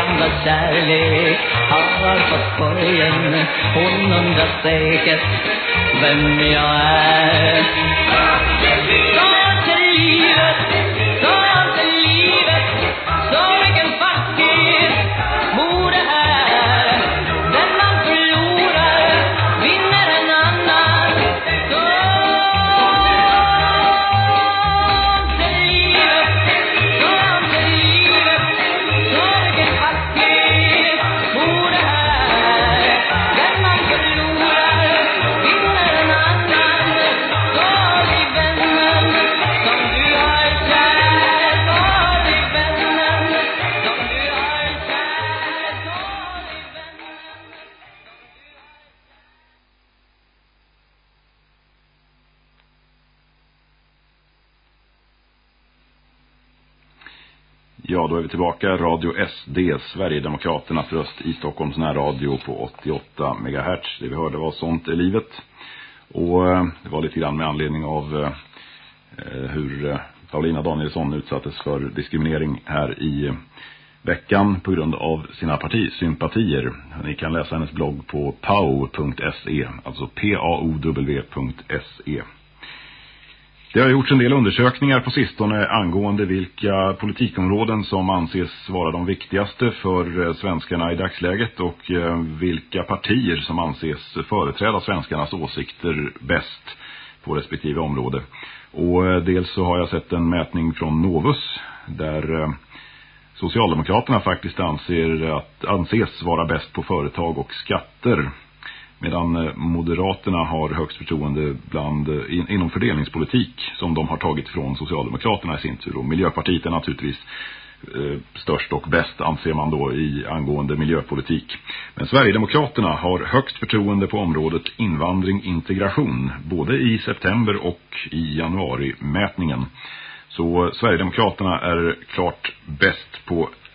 gamla kärlek har fått borgen Hon undrar säkert vem jag är. Ja, då är vi tillbaka. Radio SD, Sverigedemokraternas röst i Stockholms närradio på 88 MHz. Det vi hörde var Sånt är livet. Och eh, det var lite grann med anledning av eh, eh hur eh, Paulina Danielsson utsattes för diskriminering här i veckan på grund av sina partisympatier. Ni kan läsa hennes blogg på pau.se, alltså p-a-o-w.se. Det har gjorts en del undersökningar på sistone angående vilka politikområden som anses vara de viktigaste för eh, svenskarna i dagsläget och eh, vilka partier som anses företräda svenskarnas åsikter bäst på respektive område. Och eh, dels så har jag sett en mätning från Novus där Socialdemokraterna faktiskt anser att, anses vara bäst på företag och skatter. Medan eh, Moderaterna har högst förtroende bland, eh, in, inom fördelningspolitik som de har tagit från Socialdemokraterna i sin tur. Och Miljöpartiet är naturligtvis eh, störst och bäst anser man då i angående miljöpolitik. Men Sverigedemokraterna har högst förtroende på området invandring integration både i september och i januari mätningen. Så Sverigedemokraterna är klart bäst på